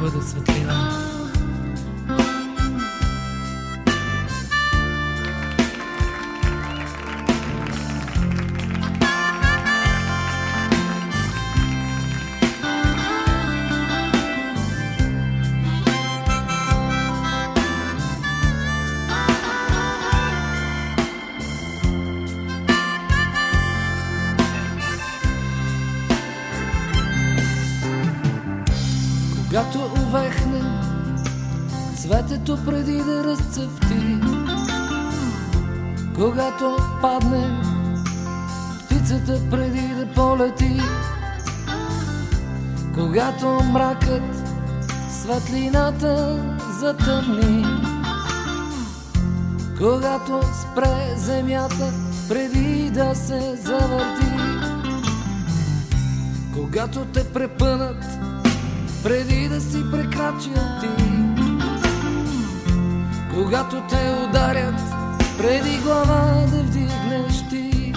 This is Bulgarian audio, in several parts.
Бъде светлина. Цветето преди да разцъфти, когато падне птицата преди да полети, когато мракът светлината затъмни, когато спре земята преди да се завърти, когато те препънат преди да си прекрачил ти. Когато те ударят, преди глава да вдигнеш ти.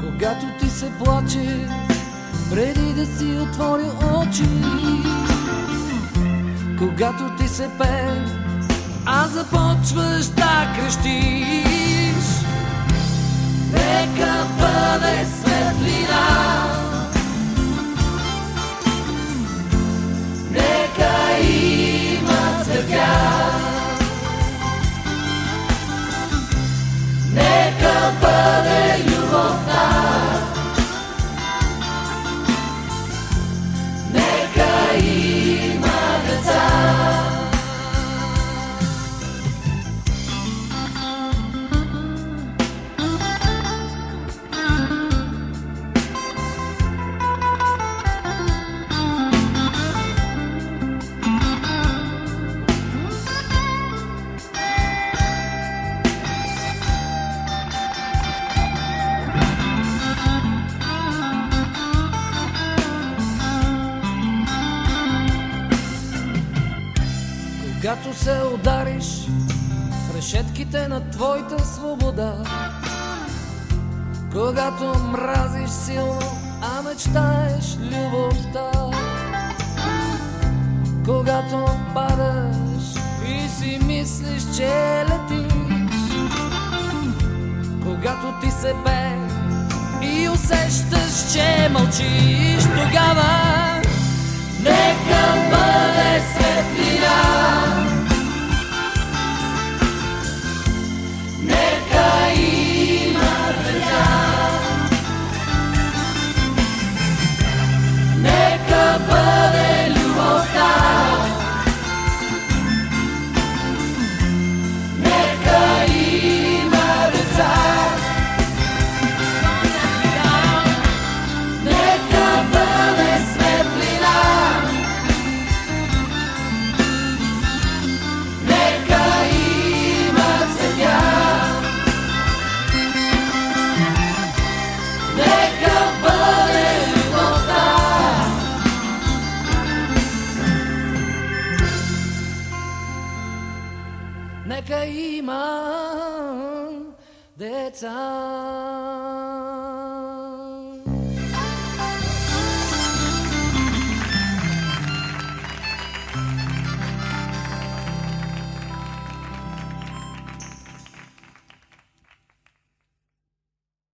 Когато ти се плаче, преди да си отворил очи. Когато ти се пее, а започваш да крещиш. Нека бъде Когато се удариш в решетките на твоята свобода, когато мразиш силно, а мечтаеш любовта, когато падаш и си мислиш, че летиш, когато ти се бе и усещаш, че мълчиш, тогава 走